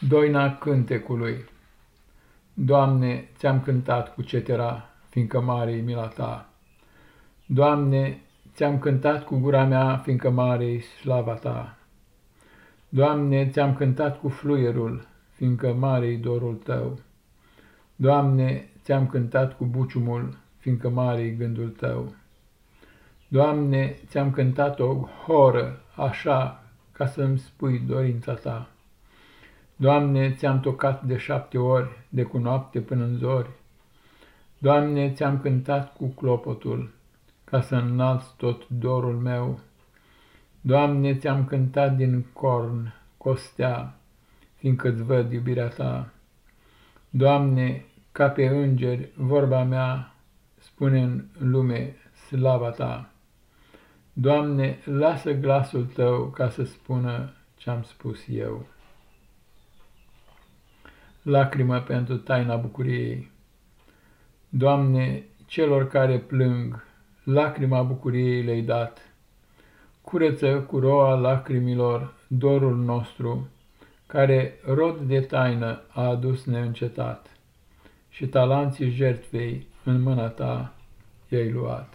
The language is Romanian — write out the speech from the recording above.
Doina cântecului Doamne, ți-am cântat cu cetera, fiindcă mare e mila ta. Doamne, ți-am cântat cu gura mea, fiindcă mare e slava ta. Doamne, ți-am cântat cu fluierul, fiindcă mare e dorul tău. Doamne, ți-am cântat cu buciumul, fiindcă mare e gândul tău. Doamne, ți-am cântat o horă, așa, ca să-mi spui dorința ta. Doamne, ți-am tocat de șapte ori, de cu noapte până în zori. Doamne, ți-am cântat cu clopotul, ca să înalți tot dorul meu. Doamne, ți-am cântat din corn, costea, fiindcă-ți văd iubirea ta. Doamne, ca pe îngeri, vorba mea spune în lume slava ta. Doamne, lasă glasul tău ca să spună ce-am spus eu lacrimă pentru taina bucuriei. Doamne, celor care plâng, lacrima bucuriei le-ai dat. Curăță cu roa lacrimilor dorul nostru, care rod de taină a adus neîncetat, și talanții jertfei în mâna ta i-ai luat.